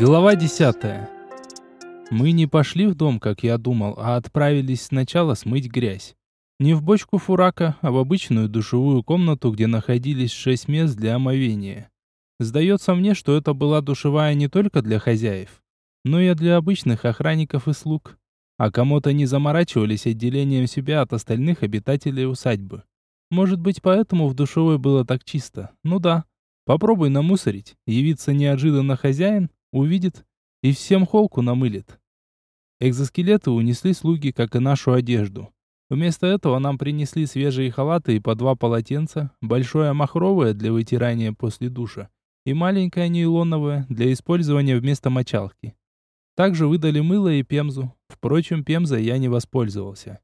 Глава 10. Мы не пошли в дом, как я думал, а отправились сначала смыть грязь. Не в бочку фурака, а в обычную душевую комнату, где находились шесть мест для омовения. Сдается мне, что это была душевая не только для хозяев, но и для обычных охранников и слуг. А кому-то не заморачивались отделением себя от остальных обитателей усадьбы. Может быть, поэтому в душевой было так чисто. Ну да. Попробуй намусорить, явиться неожиданно хозяин, увидит и всем холку намылит. Экзоскелеты унесли слуги, как и нашу одежду. Вместо этого нам принесли свежие халаты и по два полотенца, большое махровое для вытирания после душа и маленькое нейлоновое для использования вместо мочалки. Также выдали мыло и пемзу. Впрочем, пемзой я не воспользовался.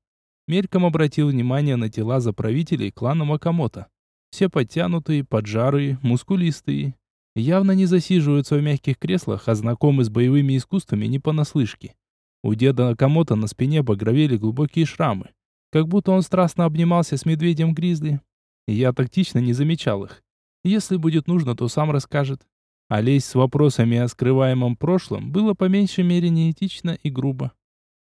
Мельком обратил внимание на тела заправителей клана Макамото. Все подтянутые, поджарые, мускулистые. Явно не засиживаются в мягких креслах, а знакомы с боевыми искусствами не понаслышке. У деда Накамото на спине багровели глубокие шрамы, как будто он страстно обнимался с медведем-гризли. Я тактично не замечал их. Если будет нужно, то сам расскажет. А лезть с вопросами о скрываемом прошлом было по меньшей мере неэтично и грубо.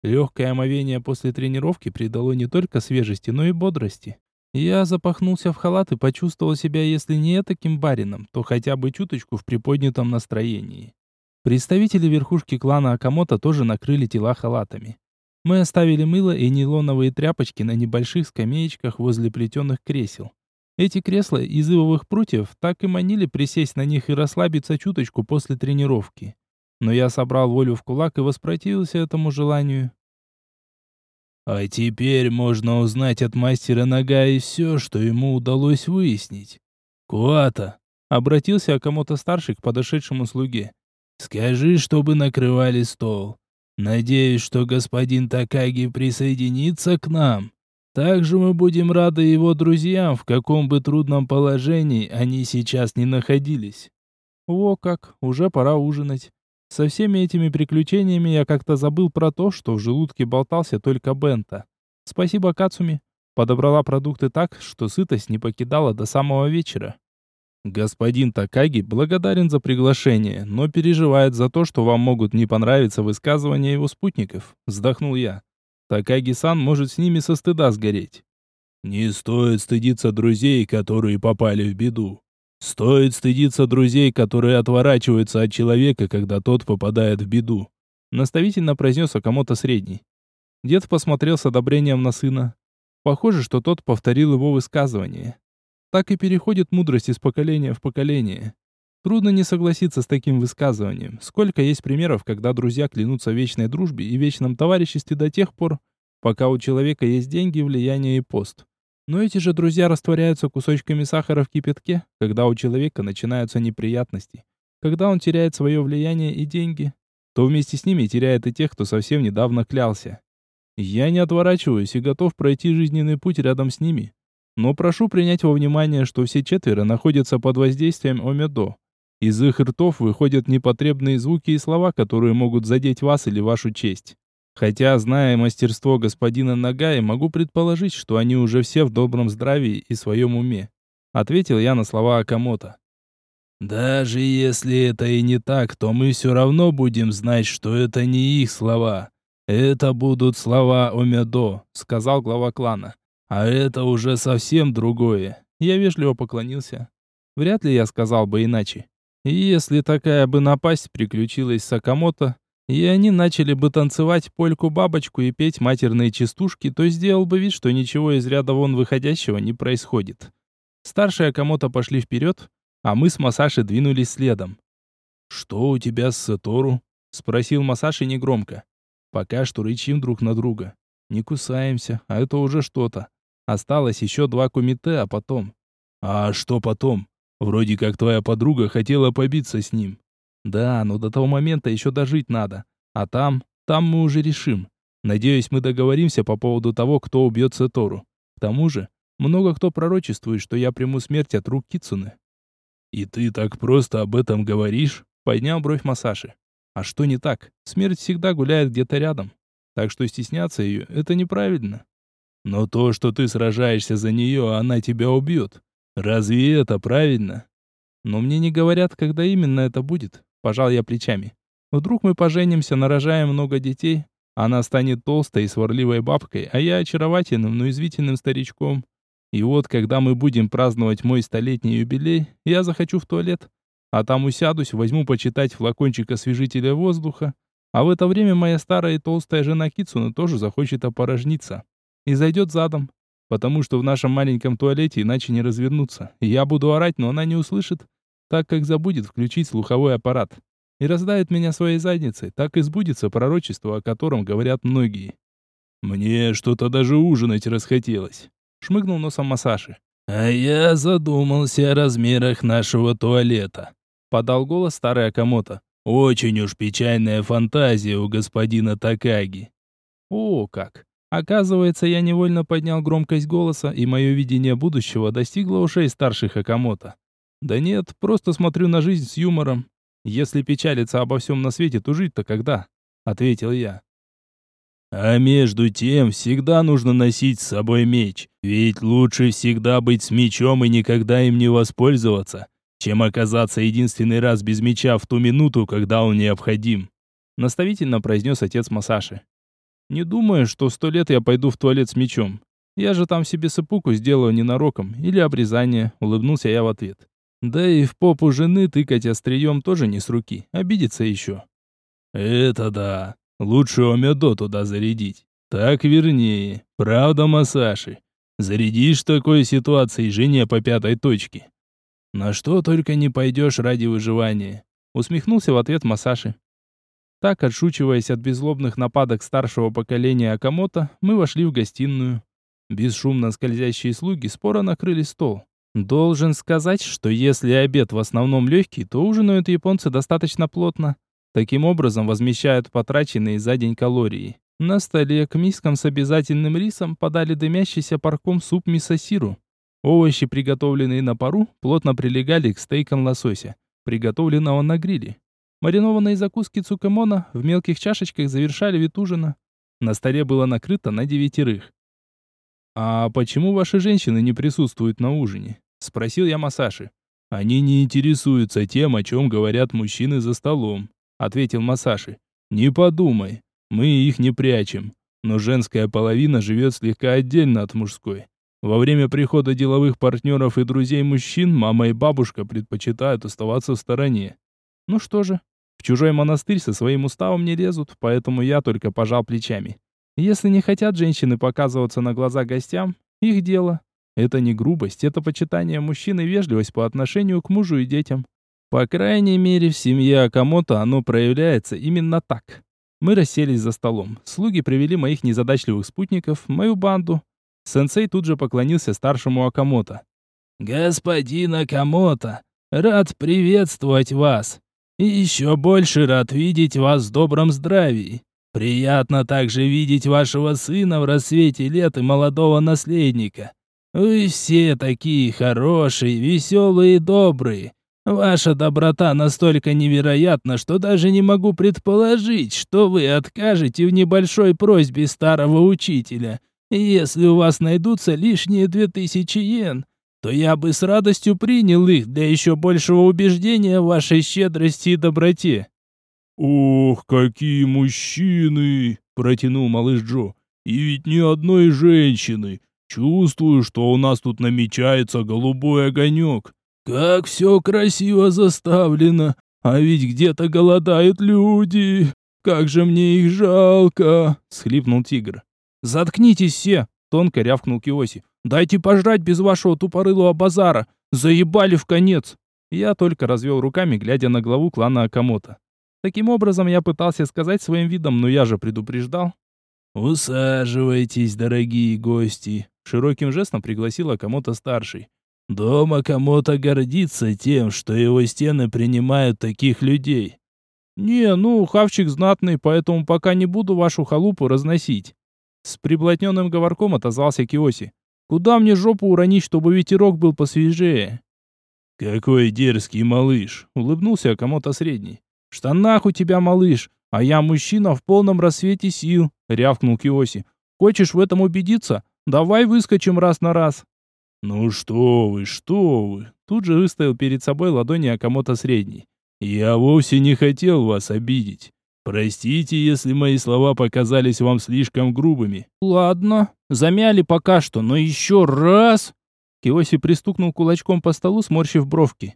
Легкое омовение после тренировки придало не только свежести, но и бодрости. Я запахнулся в халат и почувствовал себя, если не таким барином, то хотя бы чуточку в приподнятом настроении. Представители верхушки клана Акамото тоже накрыли тела халатами. Мы оставили мыло и нейлоновые тряпочки на небольших скамеечках возле плетеных кресел. Эти кресла из ивовых прутьев так и манили присесть на них и расслабиться чуточку после тренировки. Но я собрал волю в кулак и воспротивился этому желанию. А теперь можно узнать от мастера Нагаи все, что ему удалось выяснить. Куата, обратился Акамото старший к подошедшему слуге. Скажи, чтобы накрывали стол. Надеюсь, что господин Такаги присоединится к нам. Также мы будем рады его друзьям, в каком бы трудном положении они сейчас не находились. О, как, уже пора ужинать. Со всеми этими приключениями я как-то забыл про то, что в желудке болтался только бента. Спасибо Кацуми. Подобрала продукты так, что сытость не покидала до самого вечера. Господин Такаги благодарен за приглашение, но переживает за то, что вам могут не понравиться высказывания его спутников. Вздохнул я. Такаги-сан может с ними со стыда сгореть. Не стоит стыдиться друзей, которые попали в беду. Стоит стыдиться друзей, которые отворачиваются от человека, когда тот попадает в беду. Наставительно произнес Акамото средний. Дед посмотрел с одобрением на сына. Похоже, что тот повторил его высказывание. Так и переходит мудрость из поколения в поколение. Трудно не согласиться с таким высказыванием. Сколько есть примеров, когда друзья клянутся вечной дружбе и вечном товариществе до тех пор, пока у человека есть деньги, влияние и пост. Но эти же друзья растворяются кусочками сахара в кипятке, когда у человека начинаются неприятности. Когда он теряет свое влияние и деньги, то вместе с ними теряет и тех, кто совсем недавно клялся. Я не отворачиваюсь и готов пройти жизненный путь рядом с ними. Но прошу принять во внимание, что все четверо находятся под воздействием Омедо. Из их ртов выходят непотребные звуки и слова, которые могут задеть вас или вашу честь. Хотя, зная мастерство господина Нагаи, могу предположить, что они уже все в добром здравии и своем уме. Ответил я на слова Акамото. Даже если это и не так, то мы все равно будем знать, что это не их слова. Это будут слова Омедо, сказал глава клана. А это уже совсем другое. Я вежливо поклонился. Вряд ли я сказал бы иначе. Если такая бы напасть приключилась с Акамото, и они начали бы танцевать польку-бабочку и петь матерные частушки, то сделал бы вид, что ничего из ряда вон выходящего не происходит. Старшие Акамото пошли вперед, а мы с Масаши двинулись следом. «Что у тебя с Сатору?» — спросил Масаши негромко. «Пока что рычим друг на друга. Не кусаемся, а это уже что-то. Осталось еще два кумите, а потом...» «А что потом? Вроде как твоя подруга хотела побиться с ним». Да, но до того момента еще дожить надо. А там, там мы уже решим. Надеюсь, мы договоримся по поводу того, кто убьет Сатору. К тому же, много кто пророчествует, что я приму смерть от рук Кицуны. И ты так просто об этом говоришь? Поднял бровь Масаши. А что не так? Смерть всегда гуляет где-то рядом. Так что стесняться ее — это неправильно. Но то, что ты сражаешься за нее, она тебя убьет. Разве это правильно? Но мне не говорят, когда именно это будет. Пожал я плечами. Вдруг мы поженимся, нарожаем много детей, она станет толстой и сварливой бабкой, а я очаровательным, но извительным старичком. И вот, когда мы будем праздновать мой столетний юбилей, я захочу в туалет, а там усядусь, возьму почитать флакончик освежителя воздуха, а в это время моя старая и толстая жена Кицуна тоже захочет опорожниться. И зайдет задом, потому что в нашем маленьком туалете иначе не развернуться. Я буду орать, но она не услышит, так как забудет включить слуховой аппарат. И раздает меня своей задницей, так и сбудется пророчество, о котором говорят многие. Мне что-то даже ужинать расхотелось шмыгнул носом Масаши. «А я задумался о размерах нашего туалета», — подал голос старый Акамото. «Очень уж печальная фантазия у господина Такаги». «О, как! Оказывается, я невольно поднял громкость голоса, и мое видение будущего достигло ушей старших Акамото. Да нет, просто смотрю на жизнь с юмором. Если печалиться обо всем на свете, то жить-то когда?» — ответил я. А между тем, всегда нужно носить с собой меч, ведь лучше всегда быть с мечом и никогда им не воспользоваться, чем оказаться единственный раз без меча в ту минуту, когда он необходим. Наставительно произнес отец Масаши. Не думаю, что сто лет я пойду в туалет с мечом. Я же там себе сыпуку сделаю ненароком или обрезание, улыбнулся я в ответ. Да и в попу жены тыкать острием тоже не с руки, обидится еще. Это да, Лучше Омедо туда зарядить. Так вернее. Правда, Масаши? Зарядишь такой ситуации жене по пятой точке. На что только не пойдешь ради выживания. Усмехнулся в ответ Масаши. Так, отшучиваясь от беззлобных нападок старшего поколения Акамото, мы вошли в гостиную. Бесшумно скользящие слуги споро накрыли стол. Должен сказать, что если обед в основном легкий, то ужинают японцы достаточно плотно. Таким образом возмещают потраченные за день калории. На столе к мискам с обязательным рисом подали дымящийся парком суп мисосиру. Овощи, приготовленные на пару, плотно прилегали к стейкам лосося, приготовленного на гриле. Маринованные закуски цукамона в мелких чашечках завершали вид. На столе было накрыто на девятерых. «А почему ваши женщины не присутствуют на ужине?» — спросил я Масаши. «Они не интересуются тем, о чем говорят мужчины за столом ответил Масаши. Не подумай, мы их не прячем, но женская половина живет слегка отдельно от мужской. Во время прихода деловых партнеров и друзей мужчин мама и бабушка предпочитают оставаться в стороне. Ну что же, в чужой монастырь со своим уставом не лезут, поэтому я только пожал плечами. Если не хотят женщины показываться на глаза гостям, их дело. Это не грубость, это почитание мужчины вежливость по отношению к мужу и детям. По крайней мере, в семье Акамото оно проявляется именно так. Мы расселись за столом. Слуги привели моих незадачливых спутников, мою банду. Сенсей тут же поклонился старшему Акамото. «Господин Акамото, рад приветствовать вас. И еще больше рад видеть вас в добром здравии. Приятно также видеть вашего сына в рассвете лет и молодого наследника. Вы все такие хорошие, веселые и добрые. Ваша доброта настолько невероятна, что даже не могу предположить, что вы откажете в небольшой просьбе старого учителя. Если у вас найдутся лишние две тысячи йен, то я бы с радостью принял их для еще большего убеждения в вашей щедрости и доброте». «Ох, какие мужчины!» – протянул малыш Джо. «И ведь ни одной женщины. Чувствую, что у нас тут намечается голубой огонек. Как все красиво заставлено, а ведь где-то голодают люди. Как же мне их жалко, схлипнул тигр. Заткнитесь все, тонко рявкнул Киоси. Дайте пожрать без вашего тупорылого базара. Заебали в конец. Я только развел руками, глядя на главу клана Акамото. Таким образом, я пытался сказать своим видом, но я же предупреждал. «Усаживайтесь, дорогие гости», — широким жестом пригласил Акамото старший. Дома кому-то гордится тем, что его стены принимают таких людей. Не, ну, хавчик знатный, поэтому пока не буду вашу халупу разносить. С приблотненным говорком отозвался Киоси. Куда мне жопу уронить, чтобы ветерок был посвежее? Какой дерзкий малыш, улыбнулся кому-то средний. Штанах у тебя, малыш, а я мужчина в полном рассвете сил, рявкнул Киоси. Хочешь в этом убедиться? Давай выскочим раз на раз. «Ну что вы, что вы!» Тут же выставил перед собой ладони Акамото средний. Я вовсе не хотел вас обидеть. Простите, если мои слова показались вам слишком грубыми. Ладно, замяли пока что, но еще раз. Киоси пристукнул кулачком по столу, сморщив бровки.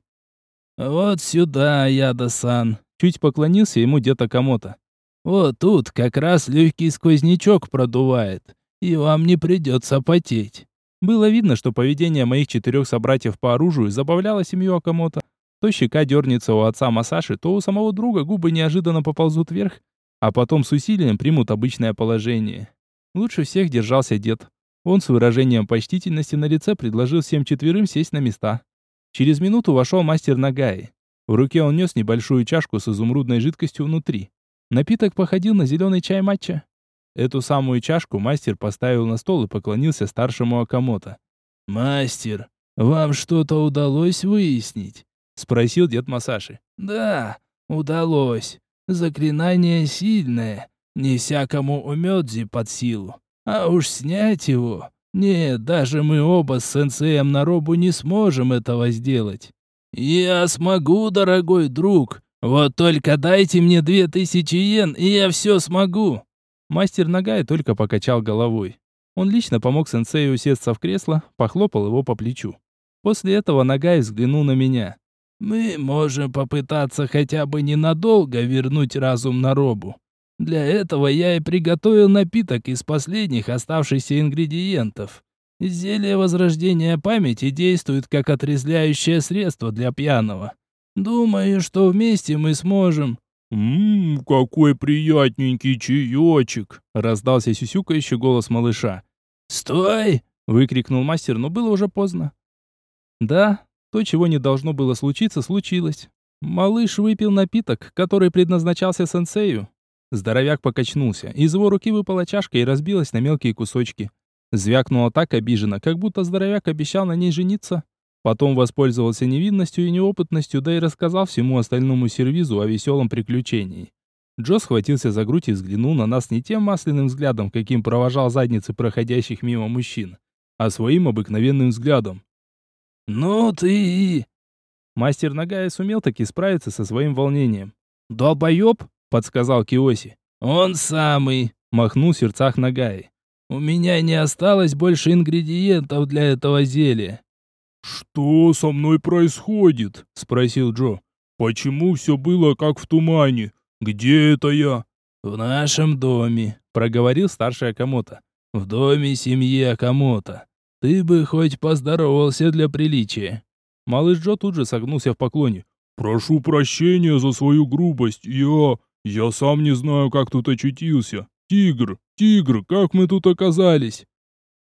Вот сюда, Яда-сан. Чуть поклонился ему дед Акамото. Вот тут как раз легкий сквознячок продувает, и вам не придется потеть. Было видно, что поведение моих четырех собратьев по оружию забавляло семью Акамото. То щека дернется у отца Масаши, то у самого друга губы неожиданно поползут вверх, а потом с усилием примут обычное положение. Лучше всех держался дед. Он с выражением почтительности на лице предложил всем четверым сесть на места. Через минуту вошел мастер Нагаи. В руке он нес небольшую чашку с изумрудной жидкостью внутри. Напиток походил на зеленый чай матча. Эту самую чашку мастер поставил на стол и поклонился старшему Акамото. «Мастер, вам что-то удалось выяснить?» Спросил дед Масаши. Да, удалось. Заклинание сильное. Не всякому умёдзи под силу. А уж снять его... Нет, даже мы оба с сенсеем на робу не сможем этого сделать. Я смогу, дорогой друг. Вот только дайте мне две тысячи йен, и я все смогу. Мастер Нагай только покачал головой. Он лично помог сенсею усесться в кресло, похлопал его по плечу. После этого Нагай взглянул на меня. Мы можем попытаться хотя бы ненадолго вернуть разум на робу. Для этого я и приготовил напиток из последних оставшихся ингредиентов. Зелье возрождения памяти действует как отрезвляющее средство для пьяного. Думаю, что вместе мы сможем. Ммм, какой приятненький чаечек, раздался сюсюкающий голос малыша. Стой! выкрикнул мастер, но было уже поздно. Да, то, чего не должно было случиться, случилось. Малыш выпил напиток, который предназначался сенсею. Здоровяк покачнулся. Из его руки выпала чашка и разбилась на мелкие кусочки. Звякнуло так обиженно, как будто здоровяк обещал на ней жениться. Потом воспользовался невинностью и неопытностью, да и рассказал всему остальному сервизу о веселом приключении. Джо схватился за грудь и взглянул на нас не тем масляным взглядом, каким провожал задницы проходящих мимо мужчин, а своим обыкновенным взглядом. «Ну ты...» Мастер Нагая сумел таки справиться со своим волнением. «Долбоеб?» — подсказал Киоси. «Он самый!» — махнул сердцах Нагаи. «У меня не осталось больше ингредиентов для этого зелья». «Что со мной происходит?» — спросил Джо. «Почему все было как в тумане? Где это я?» «В нашем доме», — проговорил старший Акамото. «В доме семьи Акамото. Ты бы хоть поздоровался для приличия. Малыш Джо тут же согнулся в поклоне. Прошу прощения за свою грубость. Я... я сам не знаю, как тут очутился. Тигр, тигр, как мы тут оказались?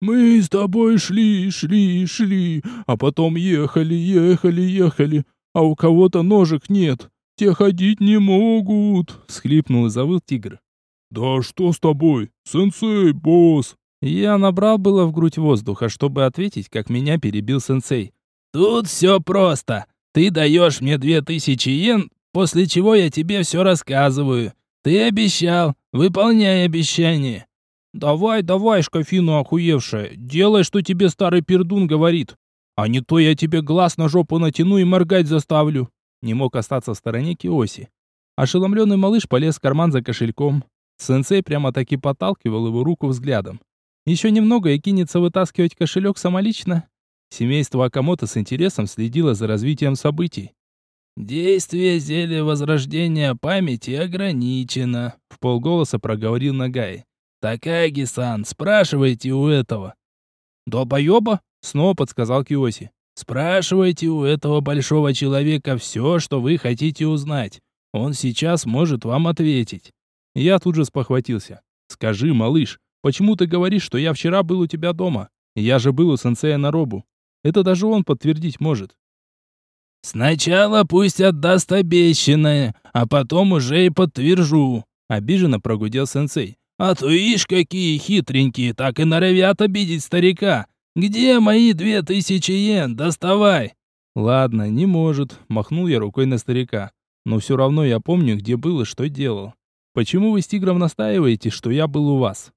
Мы с тобой шли, шли, шли, а потом ехали, ехали, ехали, а у кого-то ножек нет. Те ходить не могут, схлипнул и завыл тигр. Да что с тобой? Сенсей, босс, я набрал было в грудь воздуха, чтобы ответить, как меня перебил сенсей. «Тут все просто. Ты даешь мне две тысячи йен, после чего я тебе все рассказываю. Ты обещал, выполняй обещание». «Давай, давай, шкафину охуевшая, делай, что тебе старый пердун говорит. А не то я тебе глаз на жопу натяну и моргать заставлю». Не мог остаться в стороне Киоси. Ошеломленный малыш полез в карман за кошельком. Сенсей прямо-таки подталкивал его руку взглядом. Еще немного и кинется вытаскивать кошелек самолично. Семейство Акамото с интересом следило за развитием событий. «Действие зелья возрождения памяти ограничено», — в полголоса проговорил Нагай. «Такаги-сан, спрашивайте у этого». «Долбоеба?» — снова подсказал Киоси. «Спрашивайте у этого большого человека все, что вы хотите узнать. Он сейчас может вам ответить». Я тут же спохватился. «Скажи, малыш, Почему ты говоришь, что я вчера был у тебя дома? Я же был у сенсея на робу. Это даже он подтвердить может. Сначала пусть отдаст обещанное, а потом уже и подтвержу, обиженно прогудел сенсей. А то ишь какие хитренькие, так и норовят обидеть старика. Где мои две тысячи йен? Доставай. Ладно, не может, махнул я рукой на старика. Но все равно я помню, где был и что делал. Почему вы с тигром настаиваете, что я был у вас?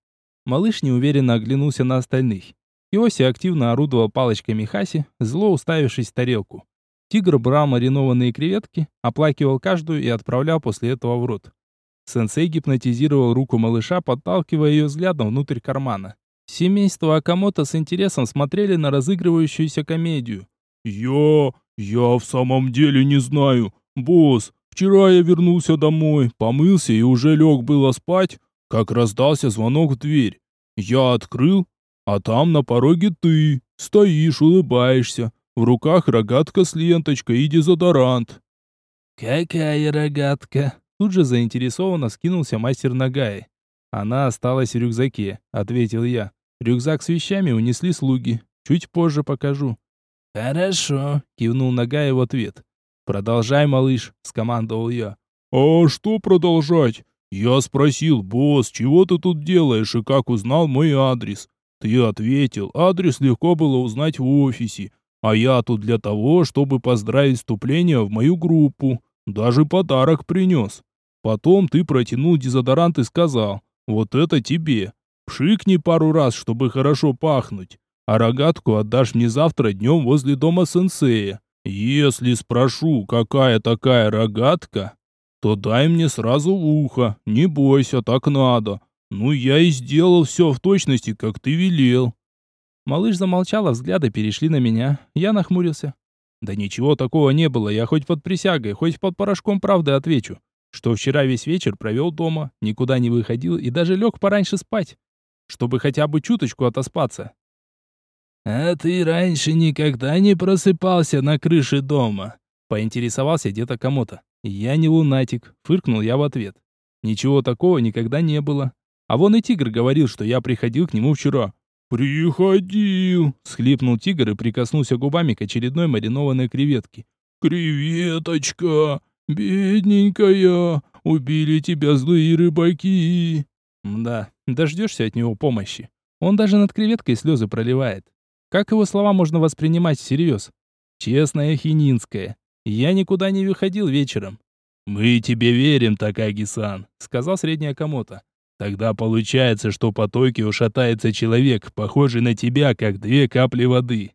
Малыш неуверенно оглянулся на остальных. Иоси активно орудовал палочками Хаси, зло уставившись в тарелку. Тигр брал маринованные креветки, оплакивал каждую и отправлял после этого в рот. Сенсей гипнотизировал руку малыша, подталкивая ее взглядом внутрь кармана. Семейство Акамото с интересом смотрели на разыгрывающуюся комедию. «Я... я в самом деле не знаю. Босс, вчера я вернулся домой, помылся и уже лег было спать, как раздался звонок в дверь. Я открыл, а там на пороге ты, стоишь, улыбаешься, в руках рогатка с ленточкой и дезодорант. «Какая рогатка?» Тут же заинтересованно скинулся мастер Нагаи. «Она осталась в рюкзаке», — ответил я. «Рюкзак с вещами унесли слуги. Чуть позже покажу». «Хорошо», — кивнул Нагаи в ответ. «Продолжай, малыш», — скомандовал я. «А что продолжать? Я спросил, босс, чего ты тут делаешь и как узнал мой адрес? Ты ответил, адрес легко было узнать в офисе, а я тут для того, чтобы поздравить вступление в мою группу. Даже подарок принес. Потом ты протянул дезодорант и сказал, вот это тебе. Пшикни пару раз, чтобы хорошо пахнуть. А рогатку отдашь мне завтра днем возле дома сенсея. Если спрошу, какая такая рогатка, то дай мне сразу в ухо. Не бойся, так надо. Ну, я и сделал все в точности, как ты велел. Малыш замолчал, а взгляды перешли на меня. Я нахмурился. Да ничего такого не было, я хоть под присягой, хоть под порошком правды отвечу, что вчера весь вечер провел дома, никуда не выходил и даже лег пораньше спать, чтобы хотя бы чуточку отоспаться. «А ты раньше никогда не просыпался на крыше дома?» Поинтересовался где-то кому-то. «Я не лунатик», — фыркнул я в ответ. «Ничего такого никогда не было. А вон и тигр говорил, что я приходил к нему вчера. «Приходил!» — схлипнул тигр и прикоснулся губами к очередной маринованной креветке. «Креветочка! Бедненькая! Убили тебя злые рыбаки!» Да, дождешься от него помощи. Он даже над креветкой слезы проливает. Как его слова можно воспринимать всерьез? Честная хининская. Я никуда не выходил вечером. «Мы тебе верим, Такаги-сан», — сказал средняя комота. Тогда получается, что по Токио шатается человек, похожий на тебя, как две капли воды.